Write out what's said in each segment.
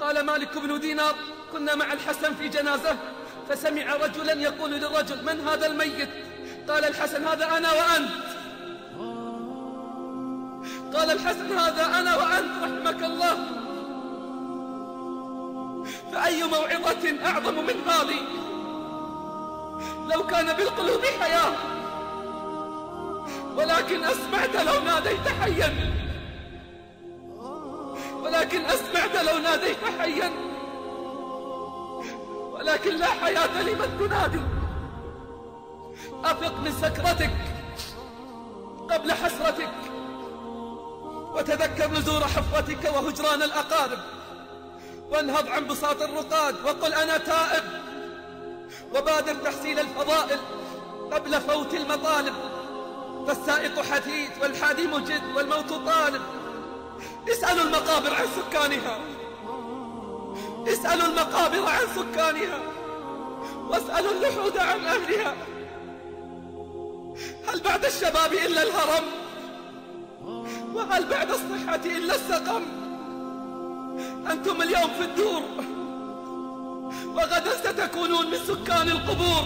قال مالك بن دينار كنا مع الحسن في جنازة فسمع رجلا يقول للرجل من هذا الميت؟ قال الحسن هذا أنا وأنت. قال الحسن هذا أنا وأنت رحمك الله. فأي موعظة أعظم من هذه؟ لو كان بالقلوب حياة ولكن أسمعت لو ناديت حيا. ولكن أسمعت لو ناديت حيا. ولكن لا حياة لمن تنادي. أفق من سكرتك قبل حسرتك. وتذكر نزور حفرتك وهجران الأقارب. وانهض عن بساط الرقاد. وقل أنا تائب. وبادر تحصيل الفضائل قبل فوت المطالب. فالسائق حديث والحادي مجد والموت طالب. اسألوا المقابر عن سكانها. اسألوا المقابر عن سكانها. واسألوا اللحود عن أهلها. هل بعد الشباب إلا الهرم؟ وهل بعد الصحة إلا السقم؟ أنتم اليوم في الدور وغدا ستكونون من سكان القبور.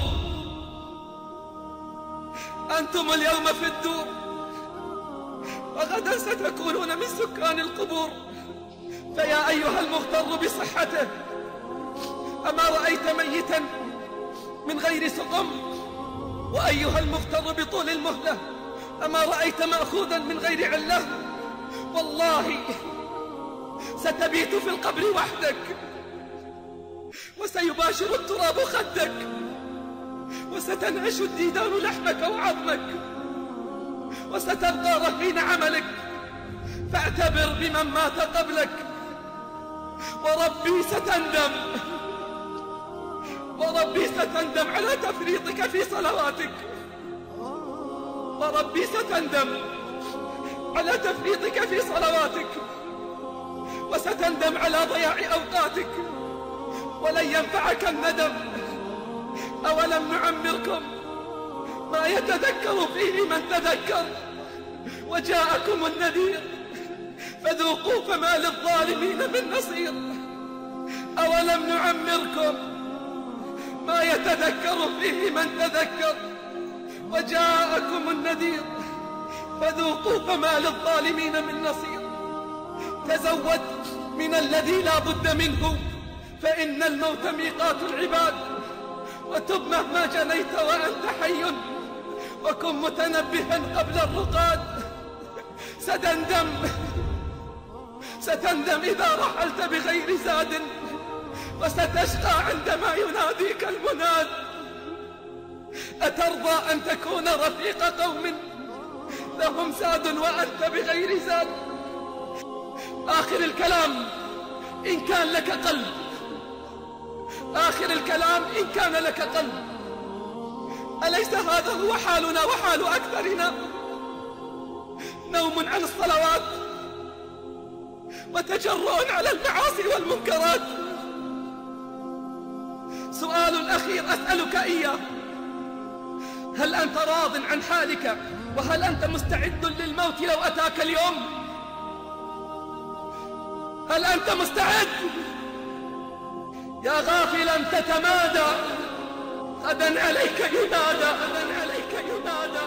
أنتم اليوم في الدور. وغدا ستكونون من سكان القبور. فيا أيها المغتر بصحته أما رأيت ميتا من غير سقم؟ وأيها المغتر بطول المهلة أما رأيت مأخوذا من غير علة؟ والله ستبيت في القبر وحدك وسيباشر التراب خدك وستنعش الديدان لحمك وعظمك. وستبقى رهين عملك. فاعتبر بمن مات قبلك. وربي ستندم. وربي ستندم على تفريطك في صلواتك. وربي ستندم على تفريطك في صلواتك. وستندم على ضياع أوقاتك. ولن ينفعك الندم. أولم نعمركم ما يتذكر فيه من تذكر. وجاءكم النذير فذوقوا فما للظالمين من نصير. أولم نعمركم؟ ما يتذكر فيه من تذكر. وجاءكم النذير فذوقوا فما للظالمين من نصير. تزود من الذي لا بد منه فإن الموت ميقات العباد. وتب مهما جنيت وأنت حي. وكن متنبها قبل الرقاد. ستندم. ستندم إذا رحلت بغير زاد وستشقى عندما يناديك المناد. أترضى أن تكون رفيق قوم؟ لهم زاد وأنت بغير زاد. آخر الكلام إن كان لك قلب. آخر الكلام إن كان لك قلب. أليس هذا هو حالنا وحال أكثرنا؟ نوم عن الصلوات وتجرؤ على المعاصي والمنكرات. سؤال أخير أسألك إياه. هل أنت راض عن حالك؟ وهل أنت مستعد للموت لو أتاك اليوم؟ هل أنت مستعد؟ يا غافلا تتمادى. غدا عليك ينادى غدا عليك ينادى